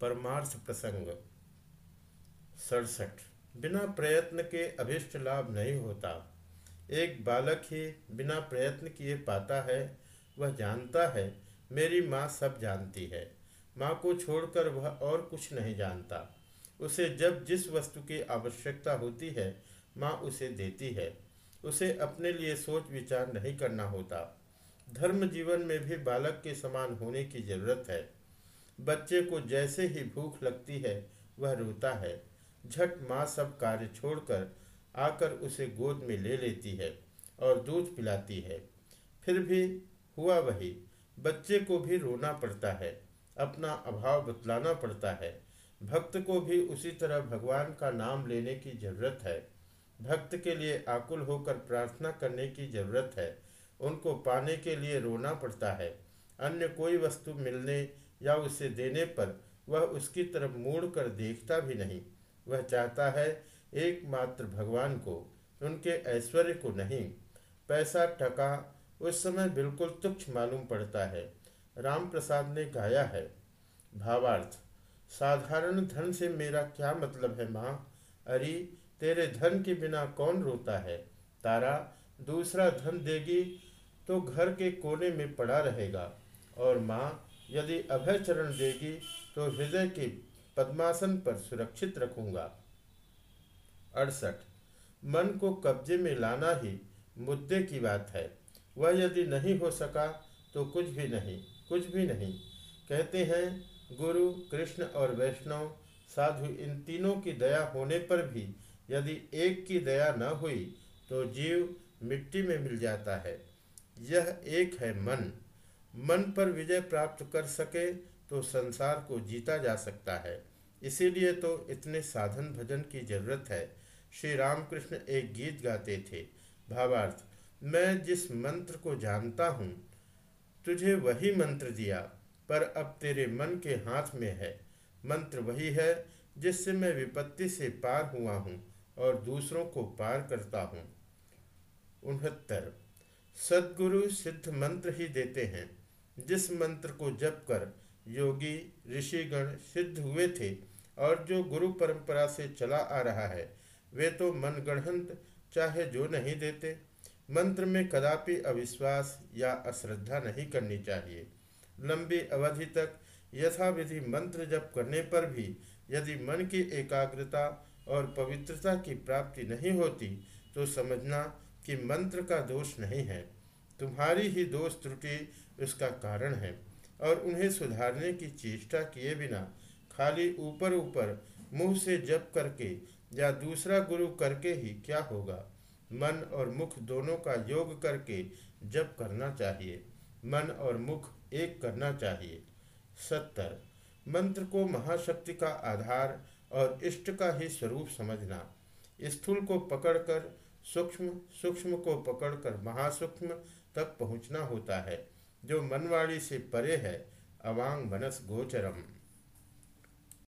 परमार्थ प्रसंग, सड़सठ। बिना प्रयत्न के अभिष्ट लाभ नहीं होता। एक बालक ही बिना प्रयत्न किए पाता है, वह जानता है, मेरी माँ सब जानती है। माँ को छोड़कर वह और कुछ नहीं जानता। उसे जब जिस वस्तु की आवश्यकता होती है, माँ उसे देती है। उसे अपने लिए सोच विचार नहीं करना होता। धर्म जीवन में भी बालक के समान होने की ज़रूरत है। बच्चे को जैसे ही भूख लगती है, वह रोता है। झट माँ सब कार्य छोड़कर आकर उसे गोद में ले लेती है और दूध पिलाती है। फिर भी हुआ वही, बच्चे को भी रोना पड़ता है, अपना अभाव बतलाना पड़ता है। भक्त को भी उसी तरह भगवान का नाम लेने की ज़रूरत है। भक्त के लिए आकुल होकर प्रार्थना करने की ज़रूरत है। उनको पाने के लिए रोना पड़ता है। अन्य कोई वस्तु मिलने या उसे देने पर वह उसकी तरफ़ मुड़ कर देखता भी नहीं। वह चाहता है एकमात्र भगवान को, उनके ऐश्वर्य को नहीं। पैसा, टका, उस समय बिल्कुल तुच्छ मालूम पड़ता है। राम प्रसाद ने गाया है, भावार्थ, साधारण धन से मेरा क्या मतलब है माँ? अरे, तेरे धन के बिना कौन रोता है? तारा, दूसरा धन देगी तो घर के कोने में पड़ा रहेगा। और माँ यदि अभय चरण देगी तो हृदय के पद्मासन पर सुरक्षित रखूँगा। अड़सठ। मन को कब्जे में लाना ही मुद्दे की बात है। वह यदि नहीं हो सका तो कुछ भी नहीं, कुछ भी नहीं। कहते हैं, गुरु, कृष्ण और वैष्णव, साधु इन तीनों की दया होने पर भी यदि एक की दया न हुई तो जीव मिट्टी में मिल जाता है। यह एक है मन। मन पर विजय प्राप्त कर सके तो संसार को जीता जा सकता है। इसीलिए तो इतने साधन भजन की ज़रूरत है। श्री रामकृष्ण एक गीत गाते थे। भावार्थ, मैं जिस मंत्र को जानता हूँ, तुझे वही मंत्र दिया, पर अब तेरे मन के हाथ में है। मंत्र वही है जिससे मैं विपत्ति से पार हुआ हूँ और दूसरों को पार करता हूँ। उनहत्तर, सदगुरु सिद्ध मंत्र ही देते हैं। जिस मंत्र को जप कर योगी ऋषिगण सिद्ध हुए थे और जो गुरु परंपरा से चला आ रहा है, वे तो मनगढ़ंत चाहे जो नहीं देते। मंत्र में कदापि अविश्वास या अश्रद्धा नहीं करनी चाहिए। लंबी अवधि तक यथाविधि मंत्र जप करने पर भी यदि मन की एकाग्रता और पवित्रता की प्राप्ति नहीं होती तो समझना कि मंत्र का दोष नहीं है। तुम्हारी ही दोष त्रुटि उसका कारण है, और उन्हें सुधारने की चेष्टा किए बिना खाली ऊपर ऊपर मुँह से जप करके या दूसरा गुरु करके ही क्या होगा? मन और मुख दोनों का योग करके जप करना चाहिए। मन और मुख एक करना चाहिए। सत्तर। मंत्र को महाशक्ति का आधार और इष्ट का ही स्वरूप समझना। स्थूल को पकड़कर सूक्ष्म सूक्ष्म को पकड़कर महासूक्ष्म तक पहुँचना होता है। जो मनवाड़ी से परे है अवांग मनस गोचरम।